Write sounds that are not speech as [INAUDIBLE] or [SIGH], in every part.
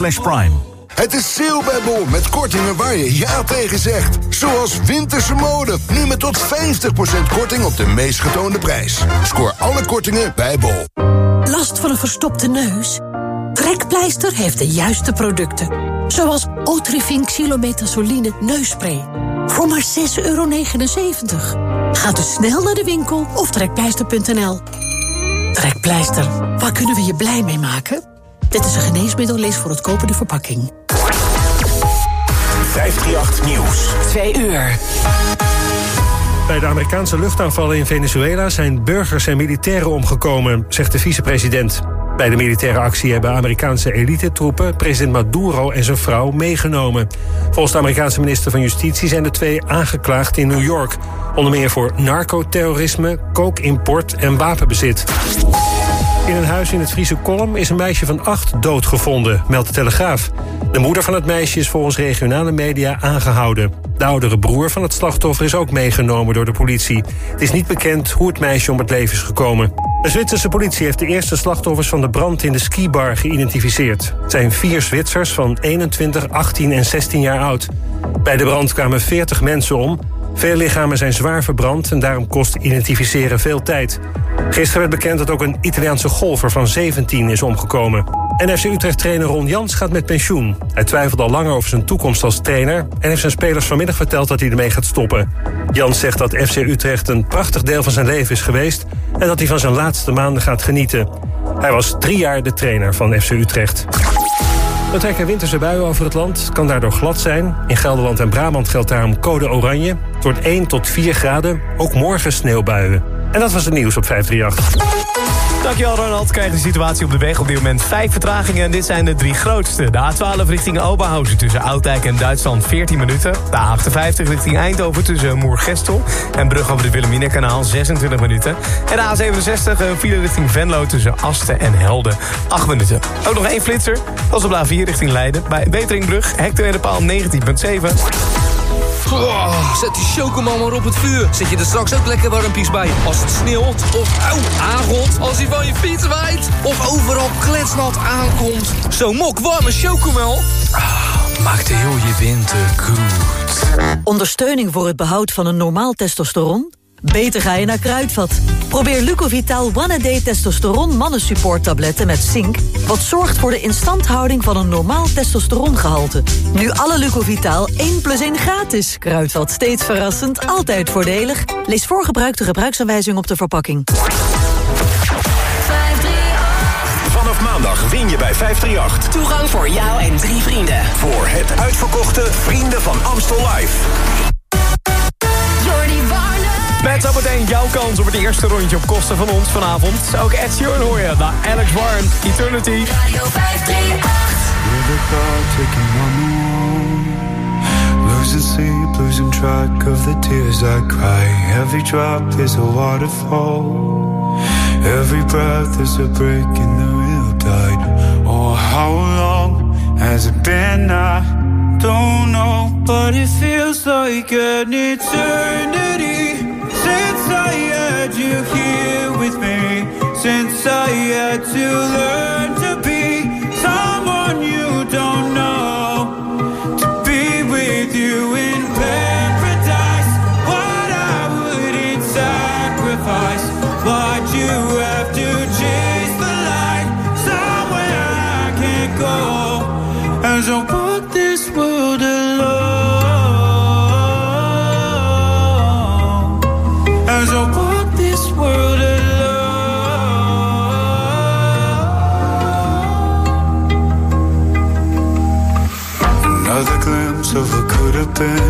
Prime. Het is sale bij Bol met kortingen waar je ja tegen zegt. Zoals winterse mode, nu met tot 50% korting op de meest getoonde prijs. Scoor alle kortingen bij Bol. Last van een verstopte neus? Trekpleister heeft de juiste producten. Zoals Otrivin Xylometazoline neusspray. Voor maar 6,79 euro. Ga dus snel naar de winkel of trekpleister.nl. Trekpleister, waar kunnen we je blij mee maken? Dit is een geneesmiddel, lees voor het kopen de verpakking. 538 Nieuws. 2 uur. Bij de Amerikaanse luchtaanvallen in Venezuela zijn burgers en militairen omgekomen, zegt de vicepresident. Bij de militaire actie hebben Amerikaanse elitetroepen president Maduro en zijn vrouw meegenomen. Volgens de Amerikaanse minister van Justitie zijn de twee aangeklaagd in New York. Onder meer voor narcoterrorisme, kookimport en wapenbezit. In een huis in het Friese Kolm is een meisje van acht doodgevonden, meldt de Telegraaf. De moeder van het meisje is volgens regionale media aangehouden. De oudere broer van het slachtoffer is ook meegenomen door de politie. Het is niet bekend hoe het meisje om het leven is gekomen. De Zwitserse politie heeft de eerste slachtoffers van de brand in de skibar geïdentificeerd. Het zijn vier Zwitsers van 21, 18 en 16 jaar oud. Bij de brand kwamen 40 mensen om. Veel lichamen zijn zwaar verbrand en daarom kost identificeren veel tijd. Gisteren werd bekend dat ook een Italiaanse golfer van 17 is omgekomen. En FC Utrecht-trainer Ron Jans gaat met pensioen. Hij twijfelt al langer over zijn toekomst als trainer... en heeft zijn spelers vanmiddag verteld dat hij ermee gaat stoppen. Jans zegt dat FC Utrecht een prachtig deel van zijn leven is geweest... en dat hij van zijn laatste maanden gaat genieten. Hij was drie jaar de trainer van FC Utrecht. Er trekken winterse buien over het land. Kan daardoor glad zijn. In Gelderland en Brabant geldt daarom code oranje. Het wordt 1 tot 4 graden. Ook morgen sneeuwbuien. En dat was het nieuws op 538. Dankjewel Ronald. Krijg de situatie op de weg. Op dit moment vijf vertragingen. En dit zijn de drie grootste. De A12 richting Oberhausen tussen Oudijk en Duitsland 14 minuten. De A58 richting Eindhoven tussen Moergestel en Brug over de Wilhelminakanaal 26 minuten. En de A67 een file richting Venlo tussen Asten en Helden 8 minuten. Ook nog één flitser. Dat is op de A4 richting Leiden. Bij Beteringbrug hectometerpaal 19.7. Zet die chocomel maar op het vuur. Zet je er straks ook lekker warmpies bij. Als het sneeuwt of aangot. Als hij van je fiets waait. Of overal kletsnat aankomt. Zo'n mok warme chocomel. Ah, maakt heel je winter goed. Ondersteuning voor het behoud van een normaal testosteron? Beter ga je naar Kruidvat. Probeer Lucovital One A Day Testosteron Mannensupport tabletten met zink... wat zorgt voor de instandhouding van een normaal testosterongehalte. Nu alle Lucovital 1 plus 1 gratis. Kruidvat steeds verrassend, altijd voordelig. Lees voor gebruik de gebruiksaanwijzing op de verpakking. Vanaf maandag win je bij 538. Toegang voor jou en drie vrienden. Voor het uitverkochte Vrienden van Amstel Live. Met zometeen jouw kans op het eerste rondje op kosten van ons vanavond. Ook Ed Sheeran hoor je, naar Alex Warren, Eternity. Radio 538. Losing sleep, losing track of the tears I cry. Every drop is a waterfall. Every breath is a break in the real tide. Oh, how long has it been? I don't know, but it feels like an eternity. You here with me, since I had to learn what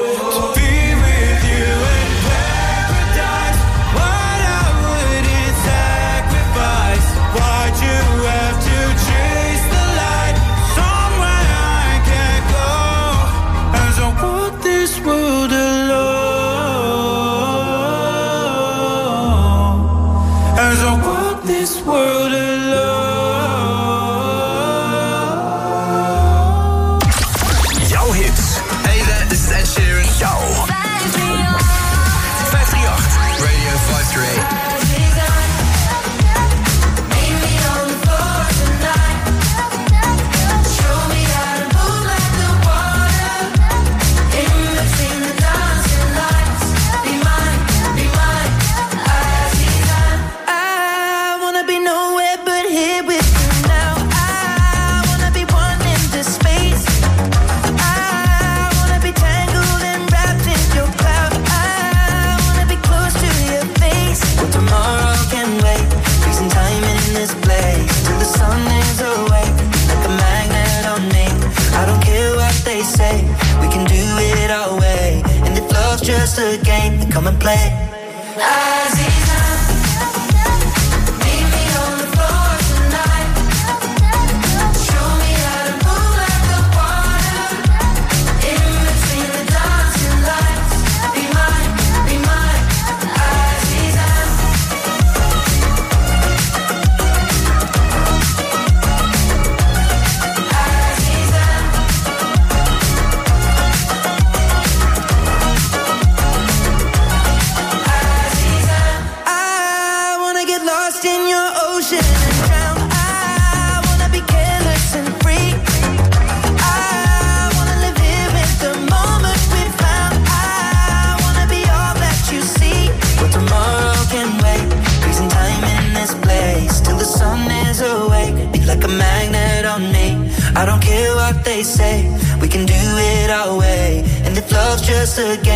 together.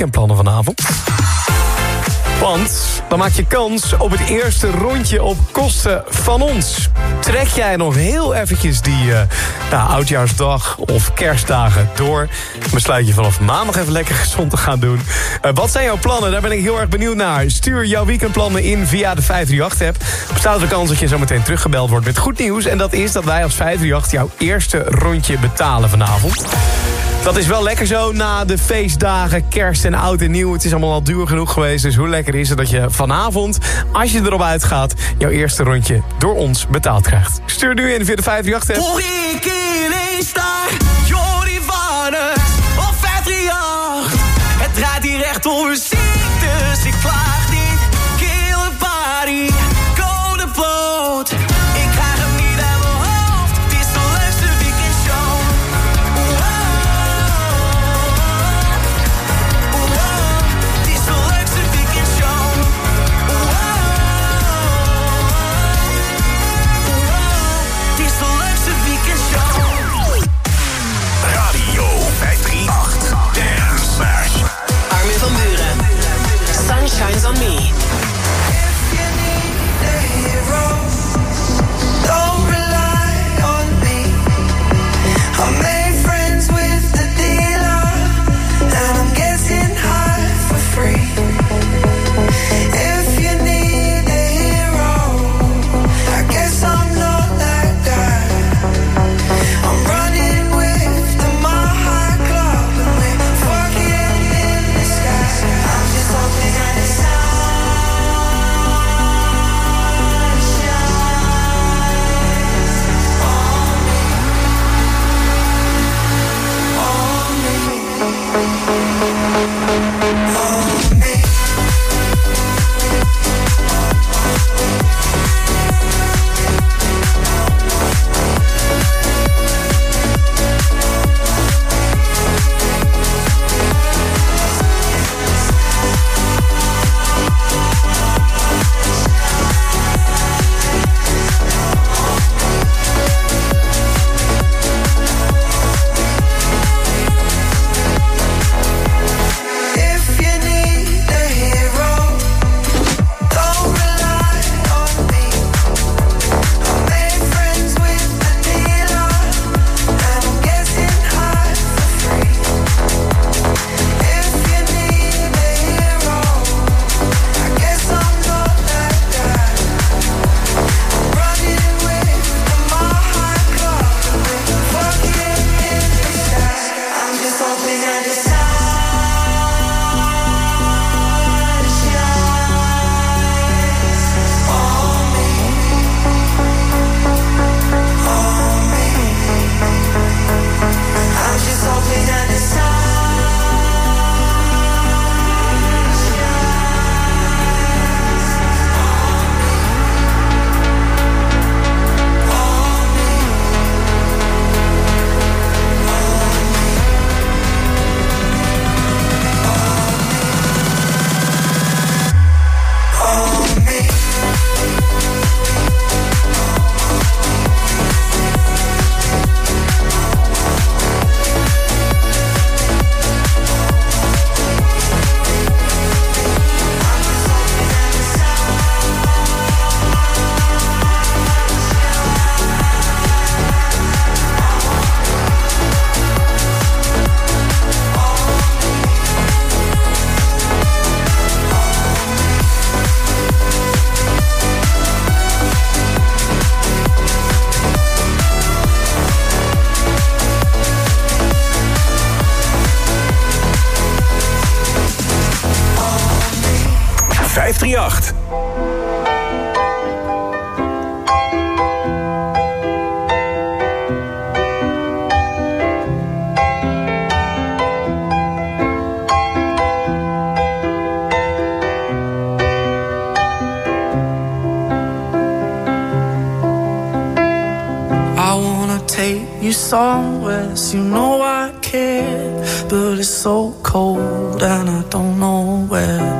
weekendplannen vanavond. Want dan maak je kans op het eerste rondje op kosten van ons. Trek jij nog heel eventjes die eh, nou, oudjaarsdag of kerstdagen door. Besluit je vanaf maandag even lekker gezond te gaan doen. Eh, wat zijn jouw plannen? Daar ben ik heel erg benieuwd naar. Stuur jouw weekendplannen in via de 538-app. Bestaat de kans dat je zo meteen teruggebeld wordt met goed nieuws. En dat is dat wij als 538 jouw eerste rondje betalen vanavond. Dat is wel lekker zo na de feestdagen, kerst en oud en nieuw. Het is allemaal al duur genoeg geweest. Dus hoe lekker is het dat je vanavond, als je erop uitgaat... jouw eerste rondje door ons betaald krijgt. Stuur nu in via de 538 Hoor ik Het draait hier om. Dus 538. I wanna take you somewhere, so you know I care. But it's so cold and I don't know where.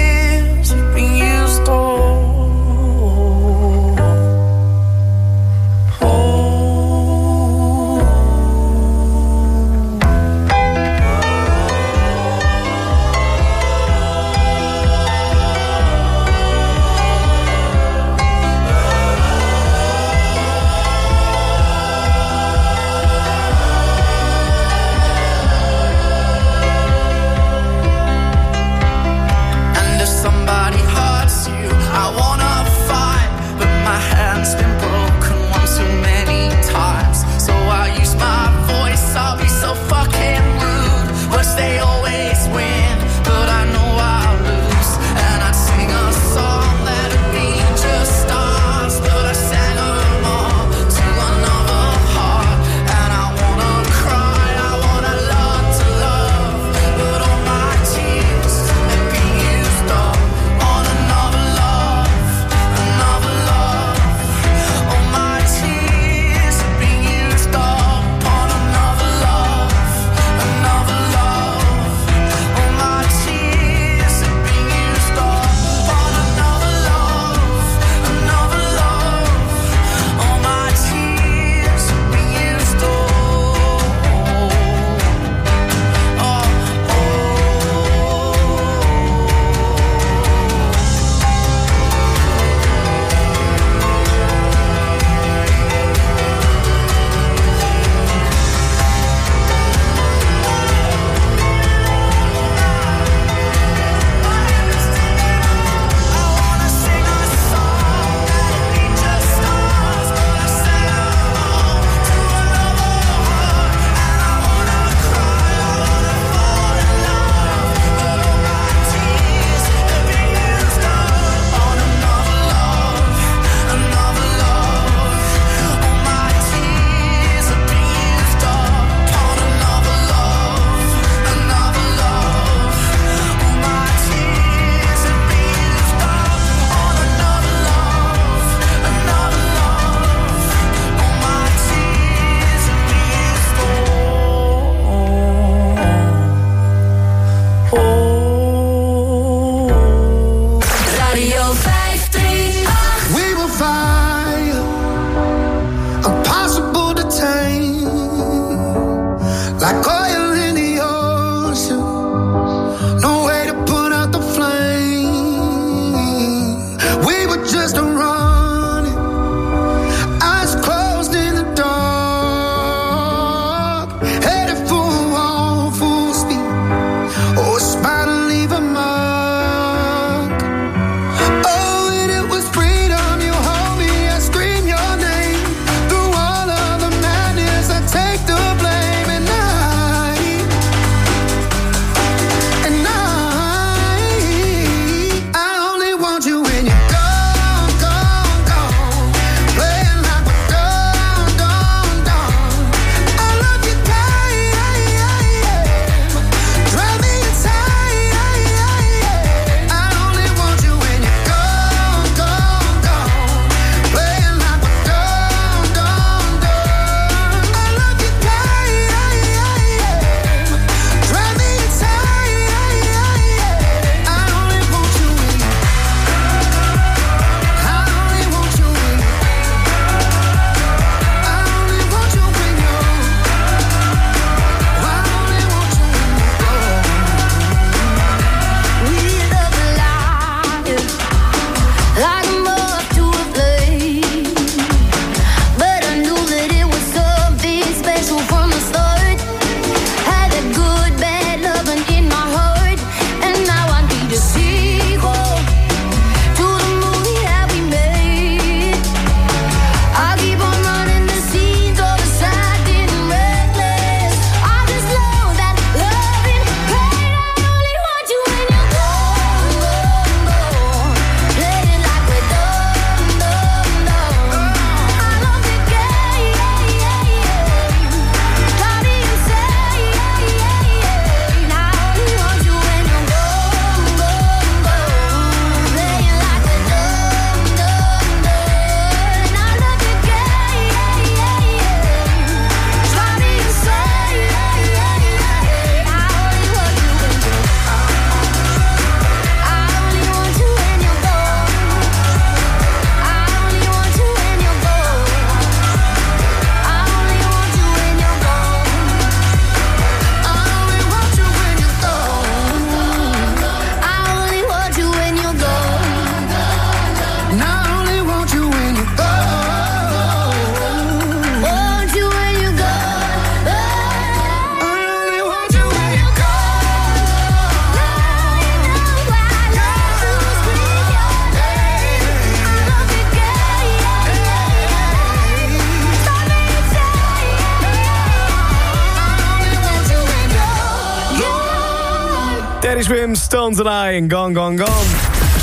Trim, Stones and I en Gone Gone Gone.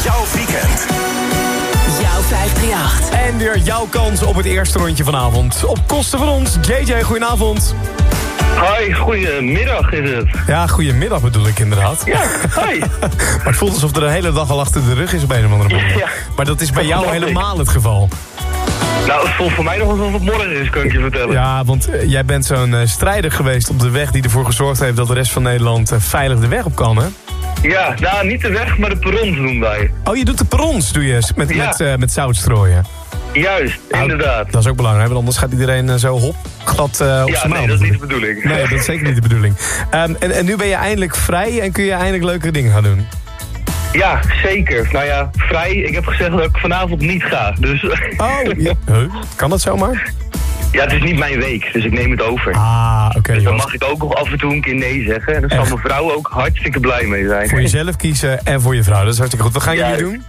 Jouw weekend. Jouw 538. En weer jouw kans op het eerste rondje vanavond. Op kosten van ons. JJ, goedenavond. Hoi, goedemiddag is het. Ja, goedemiddag bedoel ik inderdaad. Ja, hoi. [LAUGHS] maar het voelt alsof er een hele dag al achter de rug is op een of andere manier. Ja. Maar dat is bij jou ik. helemaal het geval. Nou, het voelt voor mij nog alsof het morgen is, kan ik je vertellen. Ja, want eh, jij bent zo'n eh, strijder geweest op de weg... die ervoor gezorgd heeft dat de rest van Nederland eh, veilig de weg op kan, hè? Ja, nou, niet de weg, maar de perrons doen wij. Oh, je doet de perrons, doe je, met, Ja. met, eh, met zout strooien. Juist, inderdaad. Dat is ook belangrijk, want anders gaat iedereen eh, zo hop, glad eh, op Ja, zijn nee, maal. dat is niet de bedoeling. Nee, dat is zeker niet de bedoeling. Ehm, en, en nu ben je eindelijk vrij en kun je eindelijk leukere dingen gaan doen. Ja, zeker. Nou ja, vrij. Ik heb gezegd dat ik vanavond niet ga. Dus Oh, ja. [LAUGHS] Kan dat zomaar? Ja, het is niet mijn week, dus ik neem het over. Ah, oké. dus dan mag ik ook nog af en toe een keer nee zeggen. En daar zal mijn vrouw ook hartstikke blij mee zijn. Voor jezelf kiezen en voor je vrouw. Dat is hartstikke goed. Wat gaan jullie doen?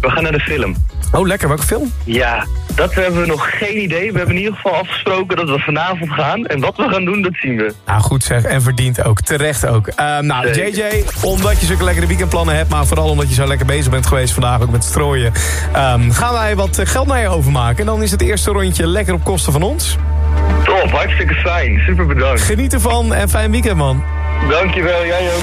We gaan naar de film. Oh, lekker. Welke film? Ja, dat hebben we nog geen idee. We hebben in ieder geval afgesproken dat we vanavond gaan. En wat we gaan doen, dat zien we. Nou, goed zeg. En verdient ook. Terecht ook. Ehm, nou, Zeker. JJ, omdat je zulke lekkere weekendplannen hebt... maar vooral omdat je zo lekker bezig bent geweest vandaag ook met strooien... ehm, gaan wij wat eh, geld naar je overmaken. En dan is het eerste rondje lekker op kosten van ons. Top, hartstikke fijn. Super bedankt. Geniet ervan en fijn weekend, man. Dankjewel, jij ook.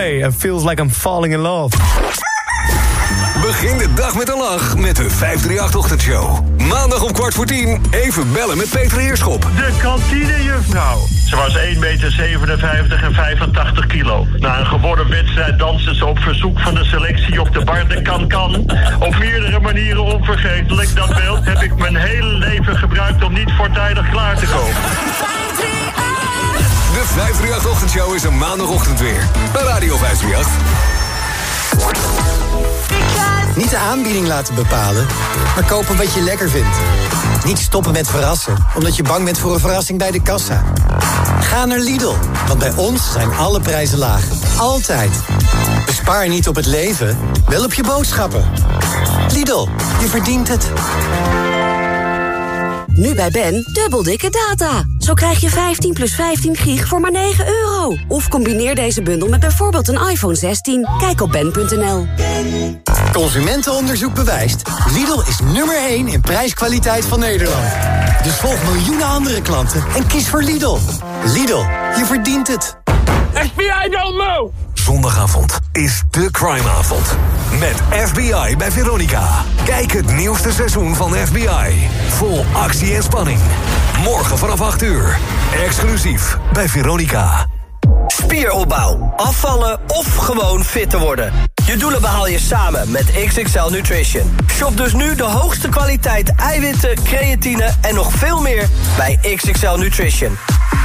Ray en Feels Like I'm Falling in Love. Begin de dag met een lach met de 538-ochtendshow. Maandag om kwart voor tien, even bellen met Peter Heerschop. De kantinejuffrouw. Ze was 1,57 meter en 85 kilo. Na een geworden wedstrijd danste ze op verzoek van de selectie op de bar de kan-kan. Op meerdere manieren onvergetelijk. Dat beeld heb ik mijn hele leven gebruikt om niet voortijdig klaar te komen. De 538-ochtendshow is een maandagochtend weer. Bij Radio 538. Niet de aanbieding laten bepalen, maar kopen wat je lekker vindt. Niet stoppen met verrassen, omdat je bang bent voor een verrassing bij de kassa. Ga naar Lidl, want bij ons zijn alle prijzen laag. Altijd. Bespaar niet op het leven, wel op je boodschappen. Lidl, je verdient het. Nu bij Ben, dubbel dikke data. Zo krijg je 15 plus 15 gig voor maar 9 euro. Of combineer deze bundel met bijvoorbeeld een iPhone 16. Kijk op ben.nl. Consumentenonderzoek bewijst. Lidl is nummer 1 in prijskwaliteit van Nederland. Dus volg miljoenen andere klanten en kies voor Lidl. Lidl, je verdient het. FBI don't know! Zondagavond is de crimeavond. Met FBI bij Veronica. Kijk het nieuwste seizoen van FBI. Vol actie en spanning. Morgen vanaf 8 uur. Exclusief bij Veronica. Spieropbouw, afvallen of gewoon fit te worden. Je doelen behaal je samen met XXL Nutrition. Shop dus nu de hoogste kwaliteit eiwitten, creatine en nog veel meer bij XXL Nutrition.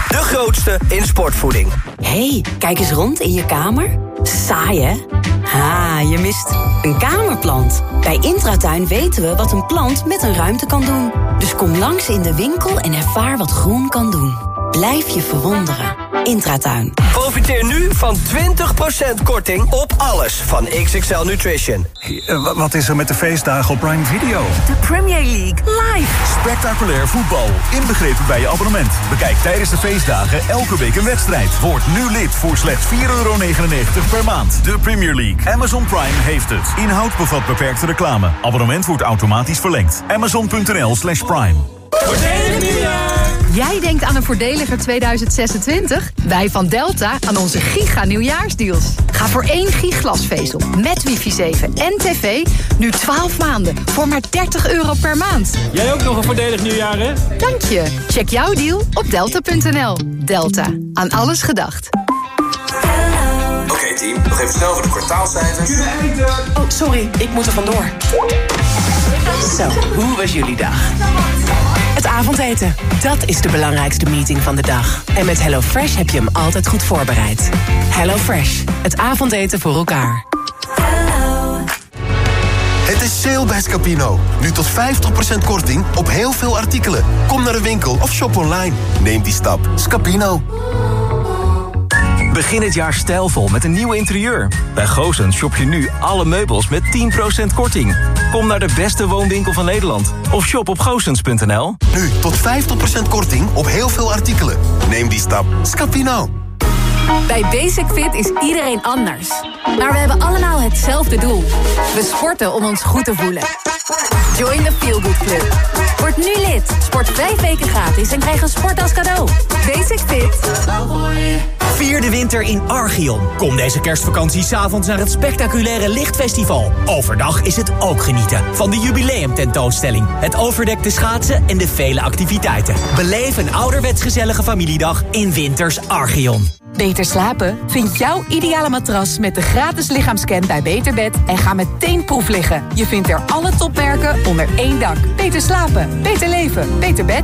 De grootste in sportvoeding. hey, kijk eens rond in je kamer. Saai, hè? Ha, je mist een kamerplant. Bij Intratuin weten we wat een plant met een ruimte kan doen. Dus kom langs in de winkel en ervaar wat groen kan doen. Blijf je verwonderen. Intratuin. Profiteer nu van 20% korting op alles van XXL Nutrition. Wat is er met de feestdagen op Prime Video? De Premier League live. Spectaculair voetbal, inbegrepen bij je abonnement. Bekijk tijdens de feestdagen elke week een wedstrijd. Word nu lid voor slechts 4,99 euro per maand. De Premier League. Amazon Prime heeft het. Inhoud bevat beperkte reclame. Abonnement wordt automatisch verlengd. Amazon.nl slash prime. Jij denkt aan een voordeliger 2026? Wij van Delta aan onze giga nieuwjaarsdeals. Ga voor één giglasvezel met wifi 7 en tv nu 12 maanden voor maar 30 euro per maand. Jij ook nog een voordelig nieuwjaar, hè? Dank je. Check jouw deal op delta.nl. Delta. Aan alles gedacht. Oké team, nog even snel voor de kwartaalcijfers. Oh, sorry, ik moet er vandoor. Zo, hoe was jullie dag? Het avondeten, dat is de belangrijkste meeting van de dag. En met HelloFresh heb je hem altijd goed voorbereid. HelloFresh, het avondeten voor elkaar. Het is sale bij Scapino. Nu tot 50% korting op heel veel artikelen. Kom naar de winkel of shop online. Neem die stap. Scapino. Begin het jaar stijlvol met een nieuw interieur. Bij Goosens shop je nu alle meubels met 10% korting. Kom naar de beste woonwinkel van Nederland. Of shop op goosens.nl. Nu tot 50% korting op heel veel artikelen. Neem die stap. Scapino. Bij Basic Fit is iedereen anders. Maar we hebben allemaal hetzelfde doel. We sporten om ons goed te voelen. Join the Feel Good Club. Word nu lid. Sport vijf weken gratis en krijg een sport als cadeau. De winter in Archeon. Kom deze kerstvakantie s'avonds naar het spectaculaire Lichtfestival. Overdag is het ook genieten van de jubileumtentoonstelling, het overdekte schaatsen en de vele activiteiten. Beleef een ouderwets gezellige familiedag in Winters Archeon. Beter slapen? Vind jouw ideale matras met de gratis lichaamscan bij Beterbed en ga meteen proef liggen. Je vindt er alle topmerken onder één dak. Beter slapen, beter leven, beter bed.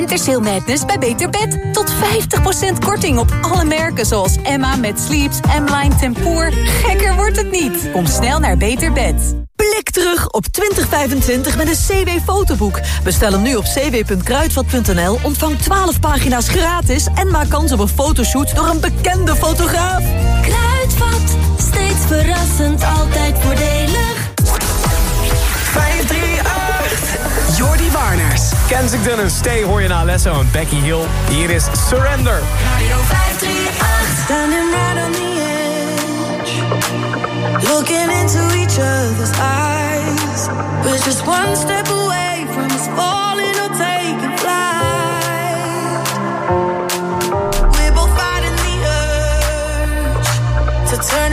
Wintersale Madness bij Beter Bed. Tot 50% korting op alle merken zoals Emma met Sleeps, M-Line Tempoor. Gekker wordt het niet. Kom snel naar Beter Bed. Blik terug op 2025 met een CW-fotoboek. Bestel hem nu op cw.kruidvat.nl, ontvang 12 pagina's gratis... en maak kans op een fotoshoot door een bekende fotograaf. Kruidvat, steeds verrassend, altijd voordelig. Warners. Kensington en Stay hoor je na Lesso en Becky Hill. Hier is Surrender. Standing right on the edge, looking into each other's eyes. We're just one step away from us falling or taking flight. We're both fighting the urge to turn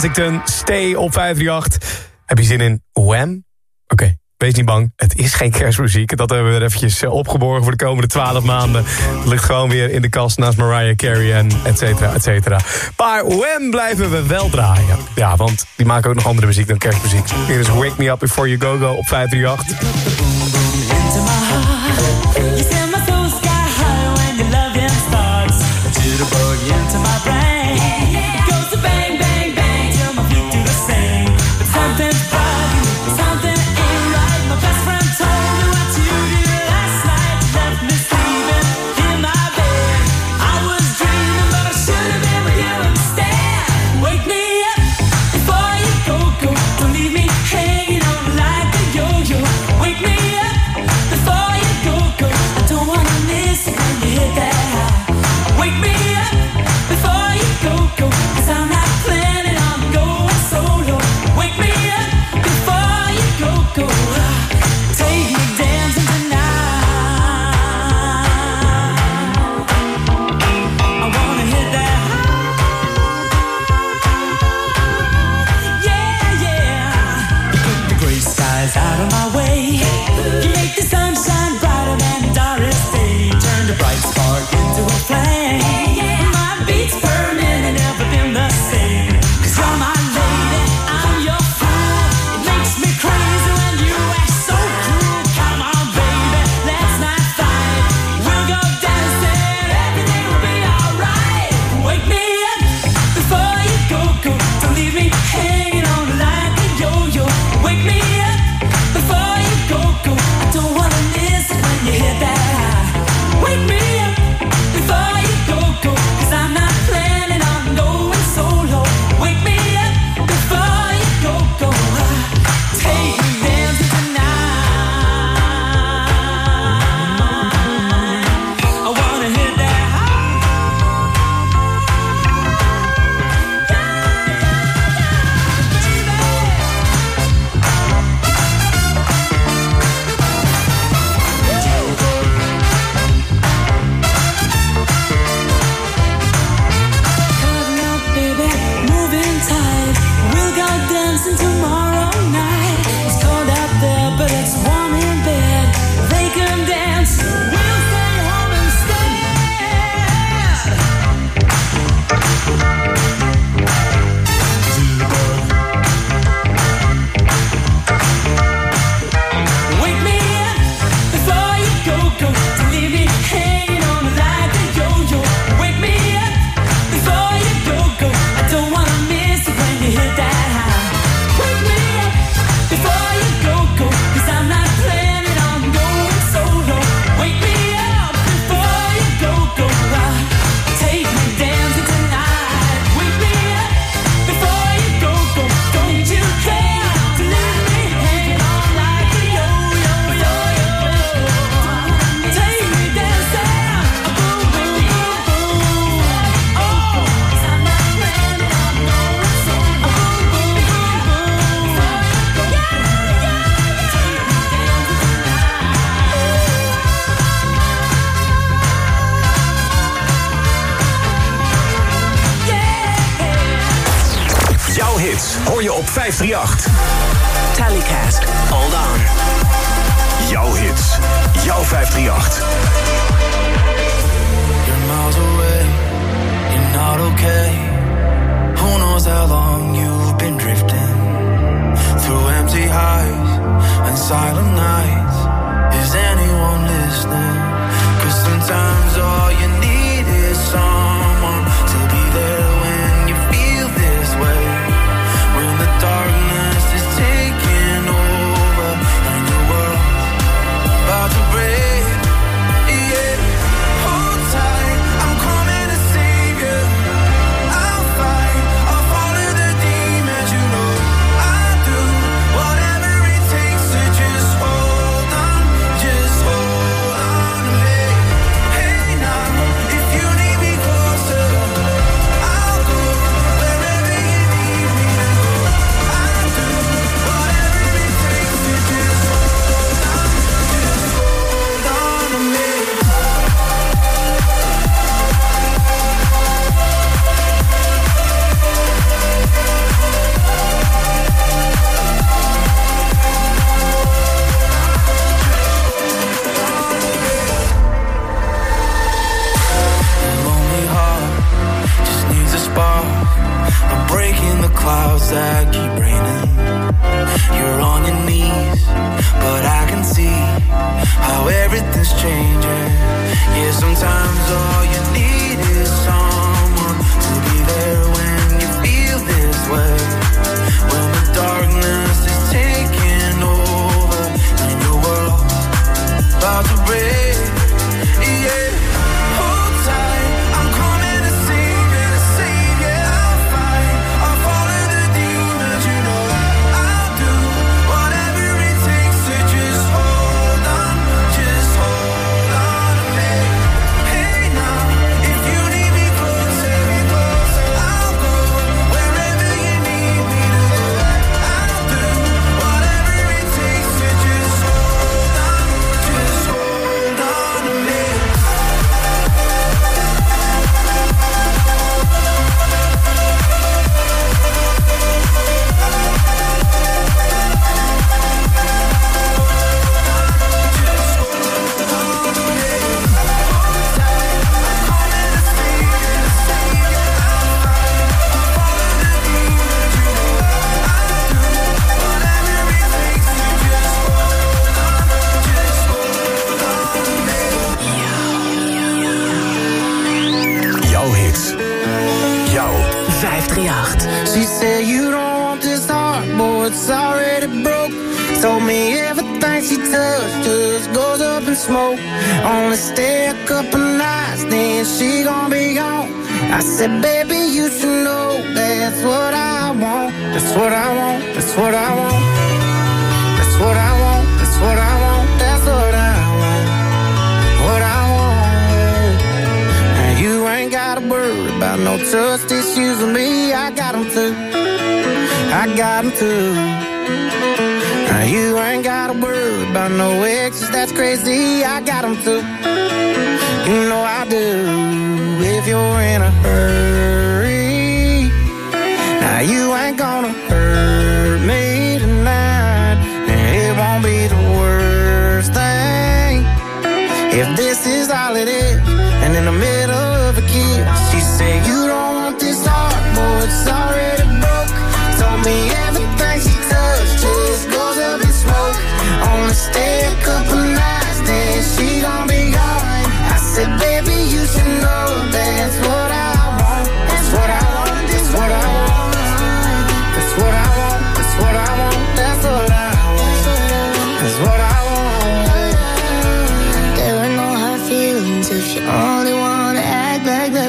Kensington. Stay op 538. Heb je zin in Wham? Oké. Wees niet bang, het is geen kerstmuziek. Dat hebben we er eventjes eh, opgeborgen voor de komende twaalf maanden. Het ligt gewoon weer in de kast naast Mariah Carey en et cetera, et cetera. Maar Wham blijven we wel draaien. Ja, want die maken ook nog andere muziek dan kerstmuziek. Hier is Wake Me Up Before You Go Go op 538.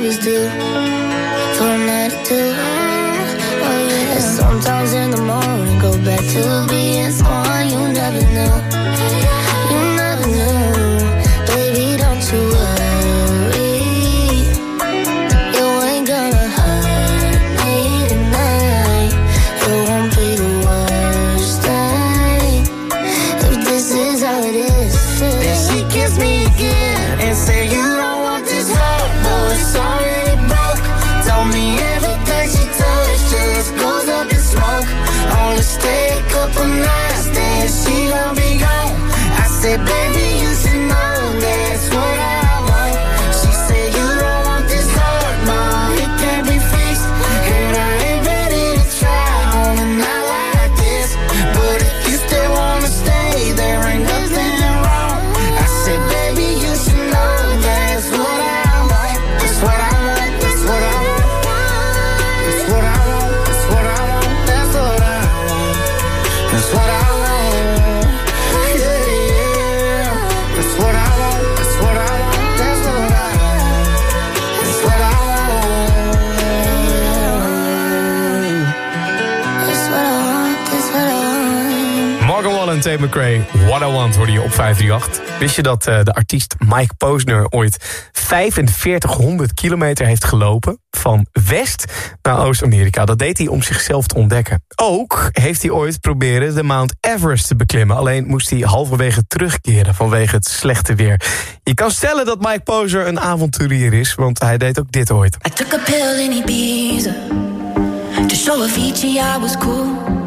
always do From night to two. Oh yeah sometimes in the morning go back to What I Want hoorde je op 538. Wist je dat eh, de artiest Mike Posner ooit 4500 kilometer heeft gelopen? Van West naar Oost-Amerika. Dat deed hij om zichzelf te ontdekken. Ook heeft hij ooit proberen de Mount Everest te beklimmen. Alleen moest hij halverwege terugkeren vanwege het slechte weer. Je kan stellen dat Mike Posner een avonturier is, want hij deed ook dit ooit. I took a pill To show was cool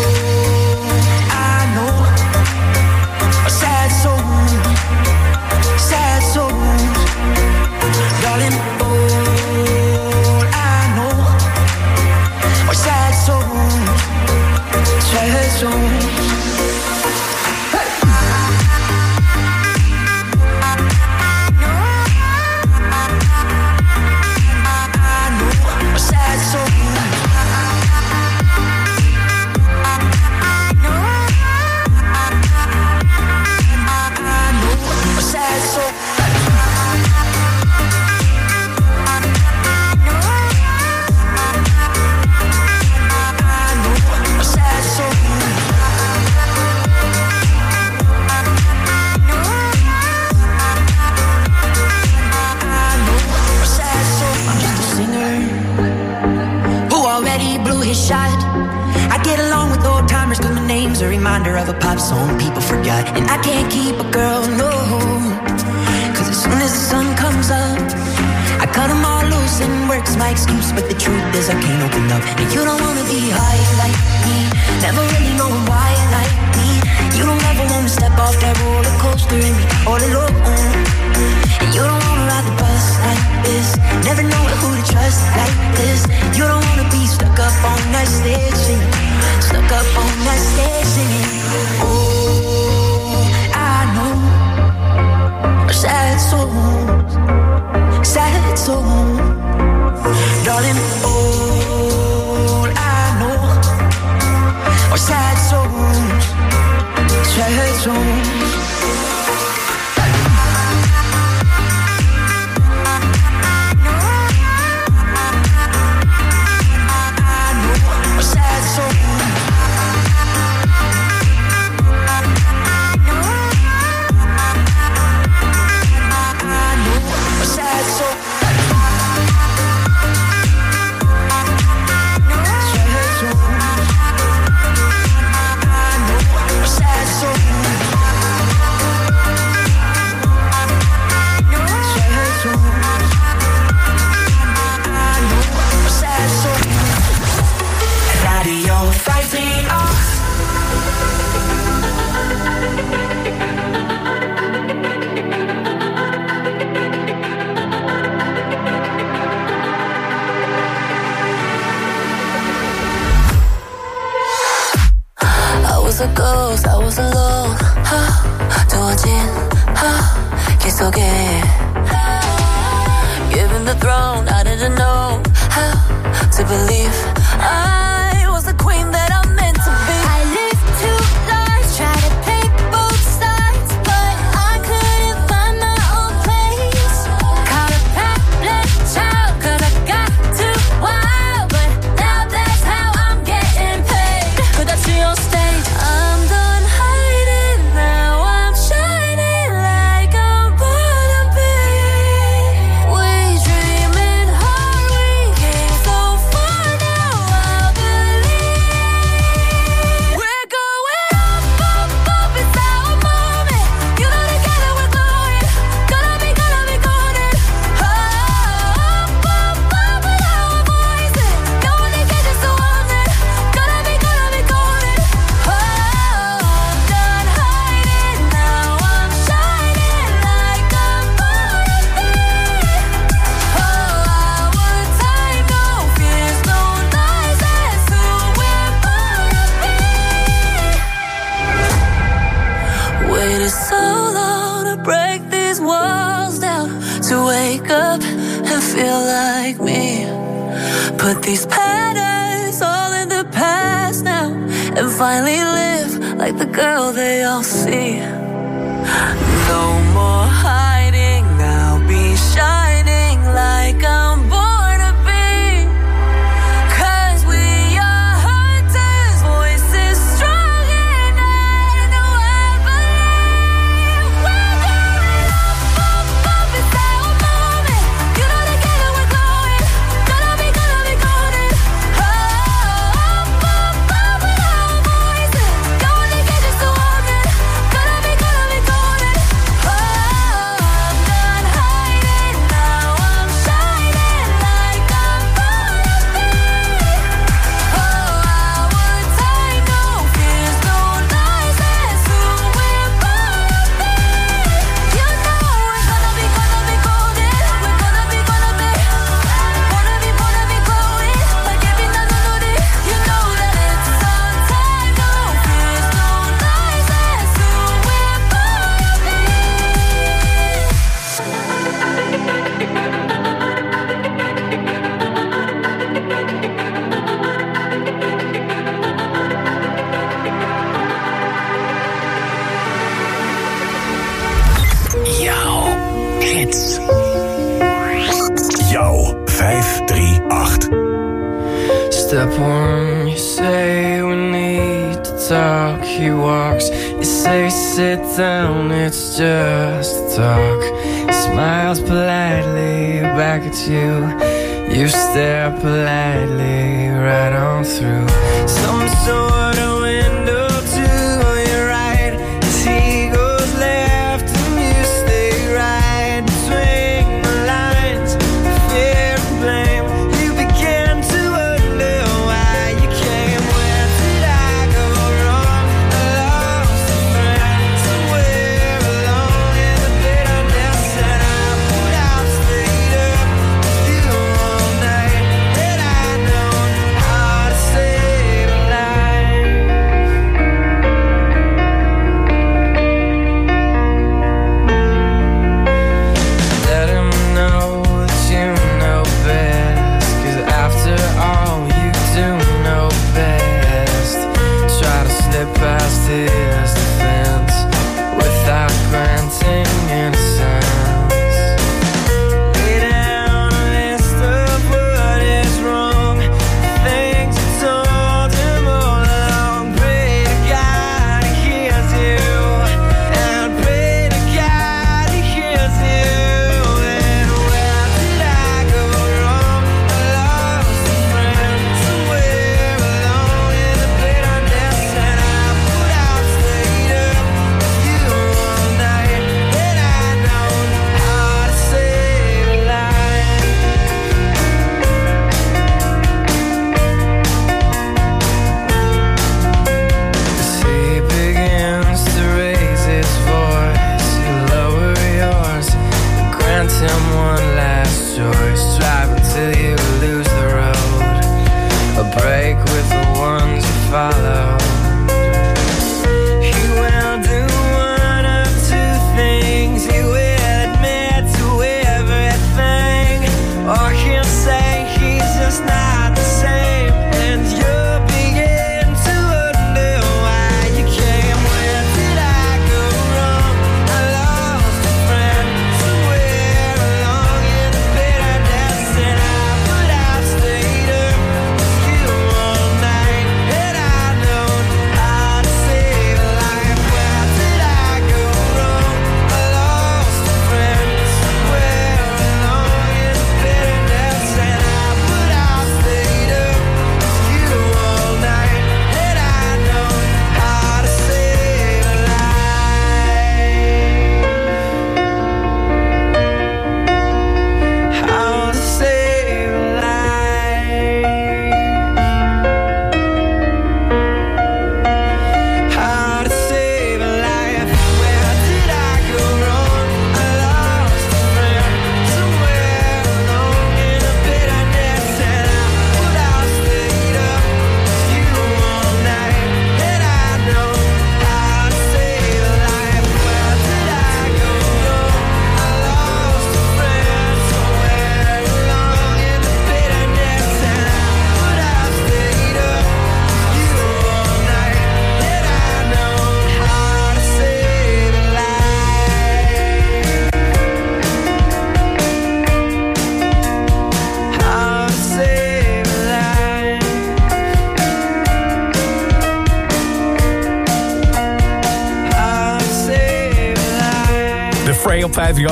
Never know who to trust like this. You don't wanna be stuck up on that stage singing. Stuck up on that stage singing. Oh, I know our sad souls, sad souls, darling. All I know are sad souls, sad souls.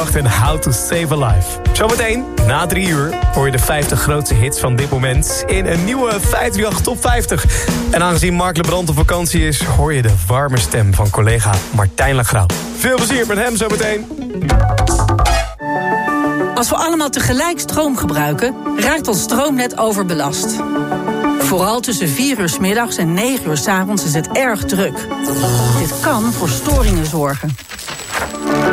Op 538 en How to Save a Life. Zometeen, na drie uur, hoor je de 50 grootste hits van dit moment... in een nieuwe 538 Top 50. En aangezien Mark Lebrand op vakantie is... hoor je de warme stem van collega Martijn Lagrauw. Veel plezier met hem zometeen. Als we allemaal tegelijk stroom gebruiken, raakt ons stroomnet overbelast. Vooral tussen 4 uur s middags en 9 uur s avonds is het erg druk. Dit kan voor storingen zorgen.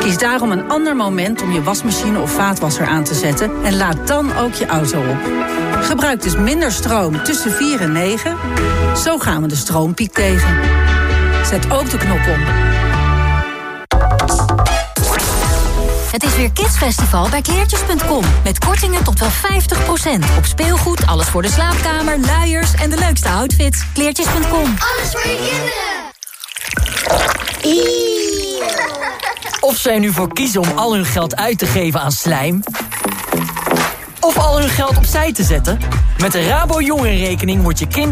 Kies daarom een ander moment om je wasmachine of vaatwasser aan te zetten... en laad dan ook je auto op. Gebruik dus minder stroom tussen 4 en 9. Zo gaan we de stroompiek tegen. Zet ook de knop om. Het is weer Kidsfestival bij kleertjes.com. Met kortingen tot wel 50%. Op speelgoed, alles voor de slaapkamer, luiers en de leukste outfits. Kleertjes.com. Alles voor je kinderen. Of zij nu voor kiezen om al hun geld uit te geven aan slijm... of al hun geld opzij te zetten... met de Rabo Jongerenrekening wordt je kind